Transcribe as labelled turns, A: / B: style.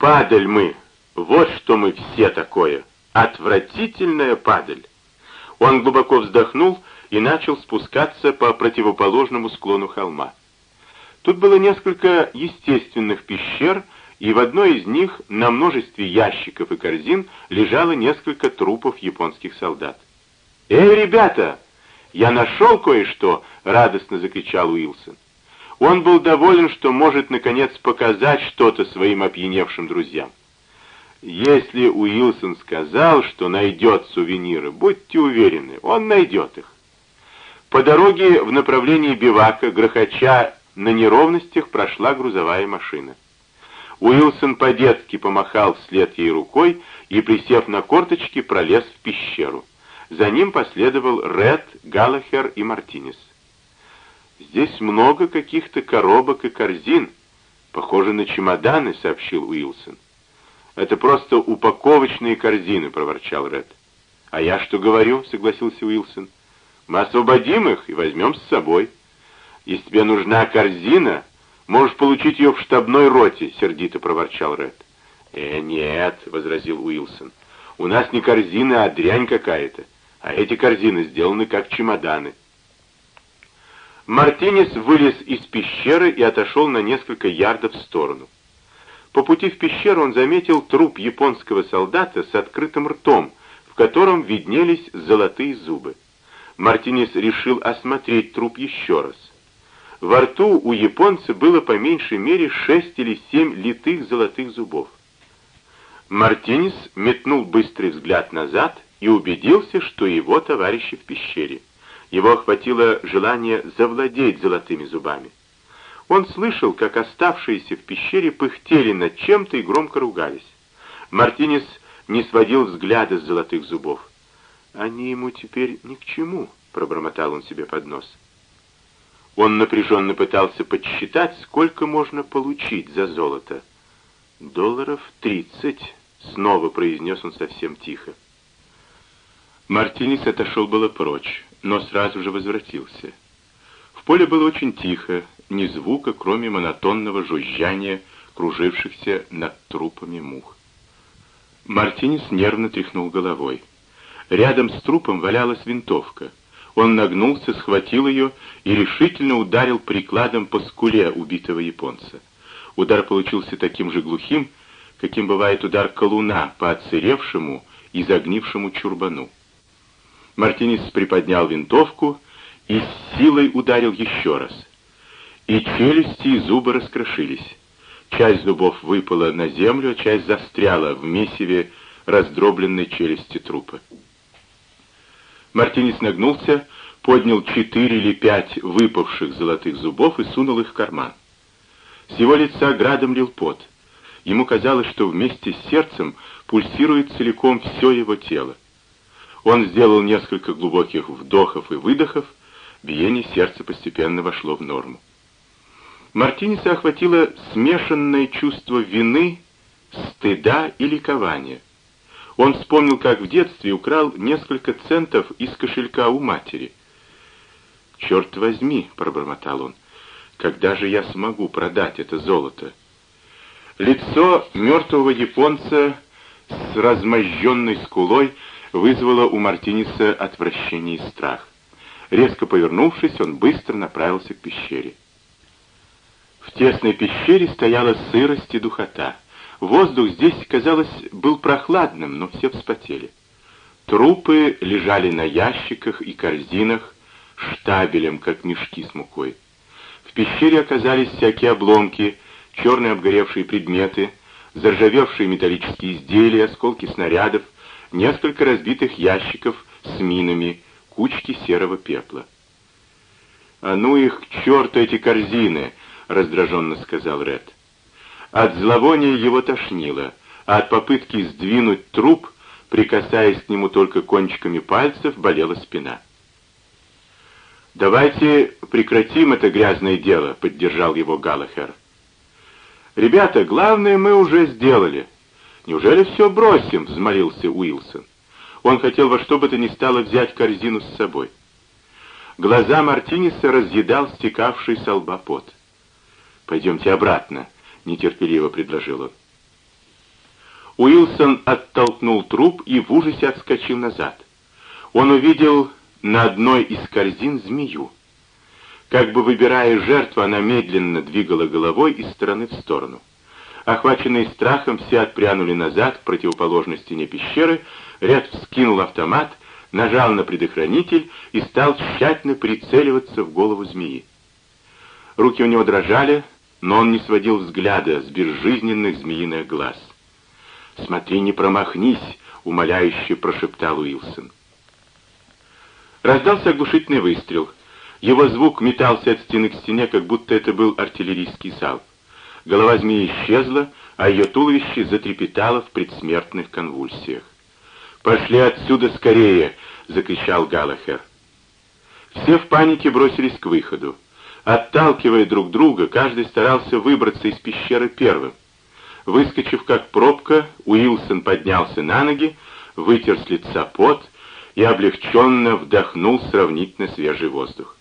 A: Падаль мы, вот что мы все такое. Отвратительная падаль. Он глубоко вздохнул и начал спускаться по противоположному склону холма. Тут было несколько естественных пещер, и в одной из них на множестве ящиков и корзин лежало несколько трупов японских солдат. «Эй, ребята! Я нашел кое-что!» — радостно закричал Уилсон. Он был доволен, что может, наконец, показать что-то своим опьяневшим друзьям. Если Уилсон сказал, что найдет сувениры, будьте уверены, он найдет их. По дороге в направлении бивака, грохоча на неровностях, прошла грузовая машина. Уилсон по-детски помахал вслед ей рукой и, присев на корточки, пролез в пещеру. За ним последовал Ред, Галлахер и Мартинес. «Здесь много каких-то коробок и корзин. Похоже на чемоданы», — сообщил Уилсон. «Это просто упаковочные корзины», — проворчал Ред. «А я что говорю?» — согласился Уилсон. «Мы освободим их и возьмем с собой. Если тебе нужна корзина, можешь получить ее в штабной роте», — сердито проворчал Ред. «Э, нет», — возразил Уилсон. «У нас не корзина, а дрянь какая-то. А эти корзины сделаны как чемоданы». Мартинес вылез из пещеры и отошел на несколько ярдов в сторону. По пути в пещеру он заметил труп японского солдата с открытым ртом, в котором виднелись золотые зубы. Мартинес решил осмотреть труп еще раз. Во рту у японца было по меньшей мере шесть или семь литых золотых зубов. Мартинес метнул быстрый взгляд назад и убедился, что его товарищи в пещере. Его охватило желание завладеть золотыми зубами. Он слышал, как оставшиеся в пещере пыхтели над чем-то и громко ругались. Мартинес не сводил взгляда с золотых зубов. «Они ему теперь ни к чему», — пробормотал он себе под нос. Он напряженно пытался подсчитать, сколько можно получить за золото. «Долларов тридцать», — снова произнес он совсем тихо. Мартинес отошел было прочь но сразу же возвратился. В поле было очень тихо, ни звука, кроме монотонного жужжания, кружившихся над трупами мух. Мартинес нервно тряхнул головой. Рядом с трупом валялась винтовка. Он нагнулся, схватил ее и решительно ударил прикладом по скуле убитого японца. Удар получился таким же глухим, каким бывает удар колуна по отсыревшему и загнившему чурбану. Мартинес приподнял винтовку и с силой ударил еще раз. И челюсти и зубы раскрошились. Часть зубов выпала на землю, а часть застряла в месиве раздробленной челюсти трупа. Мартинес нагнулся, поднял четыре или пять выпавших золотых зубов и сунул их в карман. С его лица градом лил пот. Ему казалось, что вместе с сердцем пульсирует целиком все его тело. Он сделал несколько глубоких вдохов и выдохов, биение сердца постепенно вошло в норму. Мартинеса охватило смешанное чувство вины, стыда и ликования. Он вспомнил, как в детстве украл несколько центов из кошелька у матери. «Черт возьми!» — пробормотал он. «Когда же я смогу продать это золото?» Лицо мертвого японца с размозженной скулой вызвало у Мартинеса отвращение и страх. Резко повернувшись, он быстро направился к пещере. В тесной пещере стояла сырость и духота. Воздух здесь, казалось, был прохладным, но все вспотели. Трупы лежали на ящиках и корзинах, штабелем, как мешки с мукой. В пещере оказались всякие обломки, черные обгоревшие предметы, заржавевшие металлические изделия, осколки снарядов, несколько разбитых ящиков с минами, кучки серого пепла. «А ну их к черту эти корзины!» — раздраженно сказал Ред. От зловония его тошнило, а от попытки сдвинуть труп, прикасаясь к нему только кончиками пальцев, болела спина. «Давайте прекратим это грязное дело», — поддержал его Галлахер. «Ребята, главное мы уже сделали. «Неужели все бросим?» — взмолился Уилсон. Он хотел во что бы то ни стало взять корзину с собой. Глаза Мартинеса разъедал стекавший со лба пот. «Пойдемте обратно», — нетерпеливо предложил он. Уилсон оттолкнул труп и в ужасе отскочил назад. Он увидел на одной из корзин змею. Как бы выбирая жертву, она медленно двигала головой из стороны в сторону. Охваченные страхом, все отпрянули назад к противоположной стене пещеры, Ряд вскинул автомат, нажал на предохранитель и стал тщательно прицеливаться в голову змеи. Руки у него дрожали, но он не сводил взгляда с безжизненных змеиных глаз. «Смотри, не промахнись!» — умоляюще прошептал Уилсон. Раздался оглушительный выстрел. Его звук метался от стены к стене, как будто это был артиллерийский залп. Голова змеи исчезла, а ее туловище затрепетало в предсмертных конвульсиях. «Пошли отсюда скорее!» — закричал Галахер. Все в панике бросились к выходу. Отталкивая друг друга, каждый старался выбраться из пещеры первым. Выскочив как пробка, Уилсон поднялся на ноги, вытер с лица пот и облегченно вдохнул сравнительно свежий воздух.